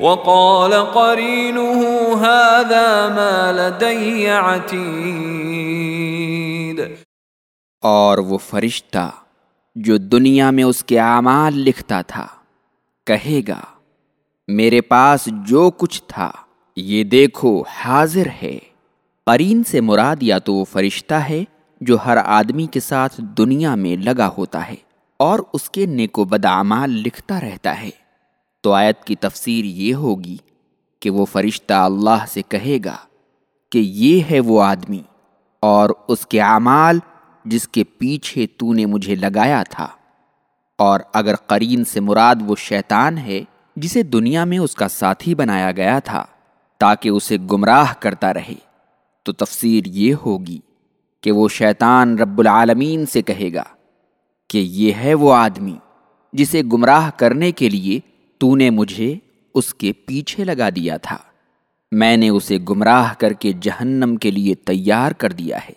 وقال قرينه هذا ما لدي عتيد. اور وہ فرشتہ جو دنیا میں اس کے اعمال لکھتا تھا، کہے گا، میرے پاس جو کچھ تھا، یہ دیکھو حاضر ہے۔ قرین سے مراد یا تو وہ فرشتہ ہے جو ہر آدمی کے ساتھ دنیا میں لگا ہوتا ہے اور اس کے نیک و بدعمال لکھتا رہتا ہے۔ تو آیت کی تفسیر یہ ہوگی کہ وہ فرشتہ اللہ سے کہے گا کہ یہ ہے وہ آدمی اور اس کے اعمال جس کے پیچھے تو نے مجھے لگایا تھا، اور اگر قرین سے مراد وہ شیطان ہے جسے دنیا میں اس کا ساتھی بنایا گیا تھا تاکہ اسے گمراہ کرتا رہے، تو تفسیر یہ ہوگی کہ وہ شیطان رب العالمین سے کہے گا کہ یہ ہے وہ آدمی جسے گمراہ کرنے کے لیے تو نے مجھے اس کے پیچھے لگا دیا تھا۔ میں نے اسے گمراہ کر کے جہنم کے لیے تیار کر دیا ہے۔